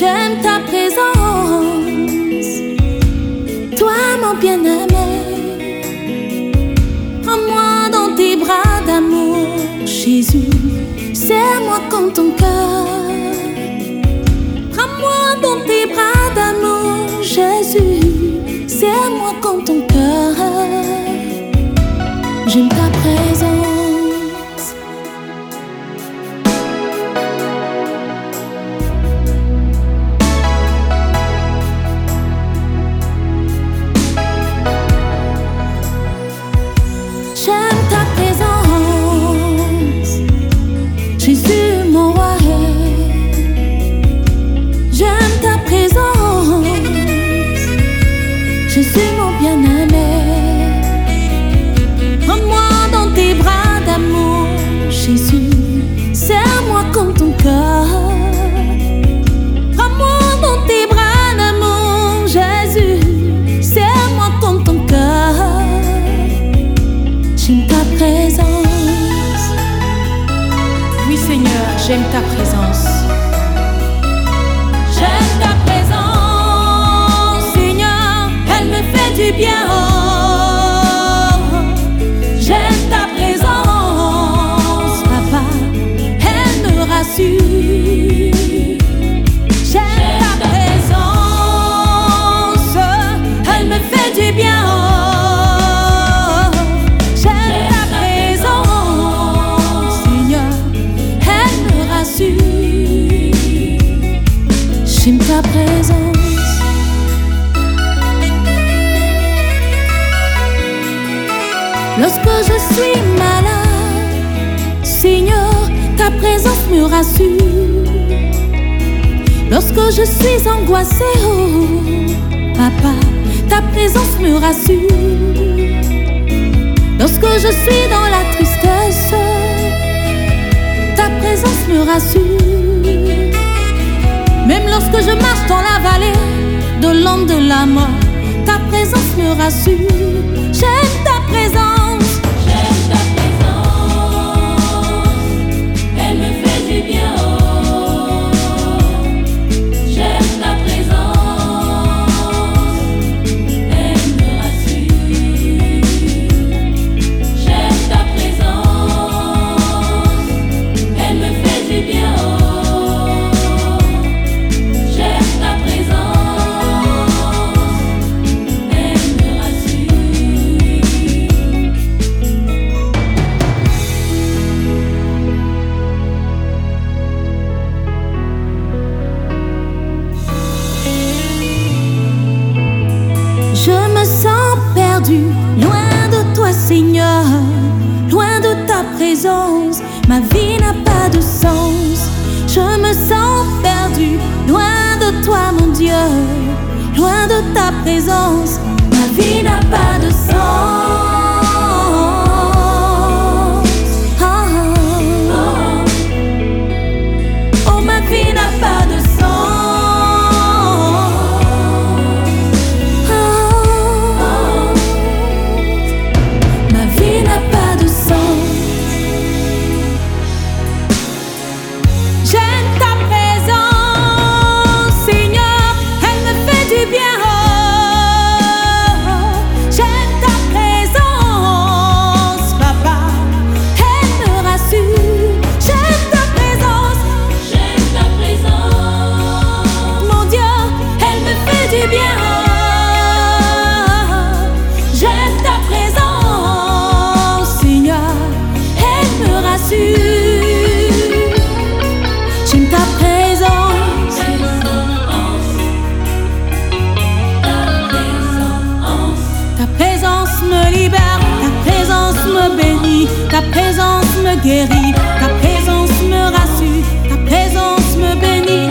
J'aime ta présence, toi mon bien-aimé. Prends-moi dans tes bras d'amour, Jésus. Serre-moi comme ton cœur. Prends-moi dans tes bras d'amour, Jésus. Serre-moi comme ton cœur. J'aime ta présence. Je suis malade, Seigneur, ta présence me rassure. Lorsque je suis angoissée, oh, Papa, ta présence me rassure. Lorsque je suis dans la tristesse, ta présence me rassure. Même lorsque je marche dans la vallée de l'ombre de la mort, ta présence me rassure. J'aime loin de toi Seigneur, loin de ta présence, ma vie n'a pas de sens. Je me sens perdu, loin de toi mon Dieu, loin de ta présence, ma vie n'a pas de sens. Présence me libère, ta présence me bénit, ta présence me guérit, ta présence me rassure, ta présence me bénit,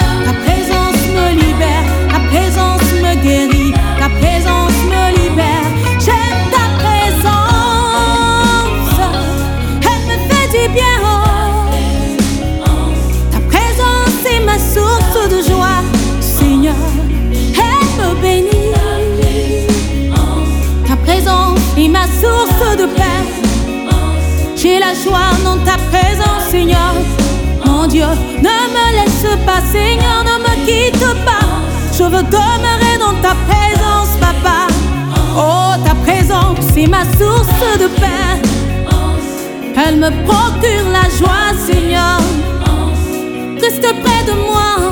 J'ai la joie dans ta présence, Seigneur. Mon Dieu, ne me laisse pas, Seigneur, ne me quitte pas. Je veux demeurer dans ta présence, Papa. Oh, ta présence, c'est ma source de paix. Elle me procure la joie, Seigneur. Reste près de moi,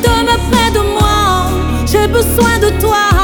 demeure près de moi. J'ai besoin de toi.